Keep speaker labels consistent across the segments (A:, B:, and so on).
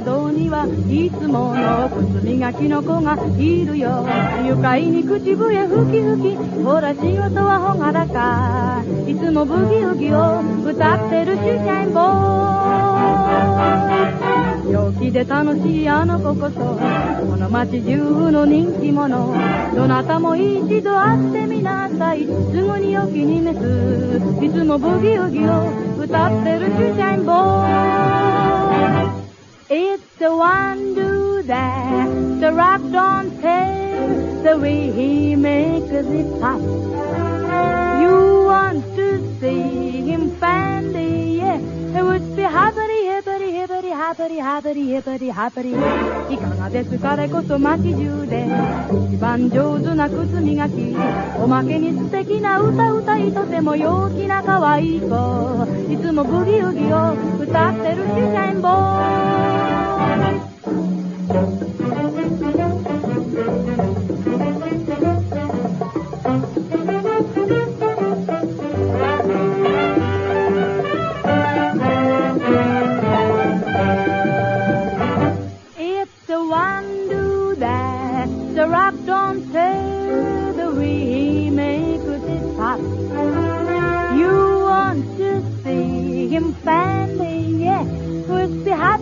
A: にはいつもの靴磨きの子がいるよ愉快に口笛吹き吹きほら仕事はほがらかいつもブギウギを歌ってるシュシャインボ陽気で楽しいあの子こそこの街中の人気者どなたも一度会ってみなさいすぐにお気に召すいつもブギウギを歌ってるシュシャイン rock don't tell the way he makes it pop. You want to see him finally, yeah. It would be happy, happy, happy, happy, happy, happy, happy. いかがです彼こそ街中で一番上手な靴磨きおまけに素敵な歌歌いとても陽気な可愛い子いつもブギウギを歌ってるシュシ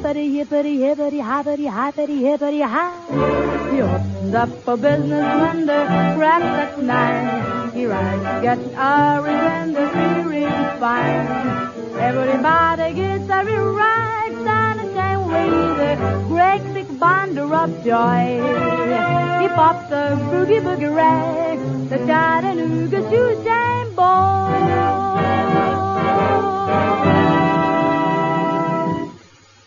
A: hippity, hippity, hippity, hippity, hippity, hippity, high. He opens up for business when the crack at nine. He rides, gets the three rings fine. Everybody gets a right down the same way. The great big bundle of joy. He pops a boogie boogie rag, the Chattanooga shoe shine boy.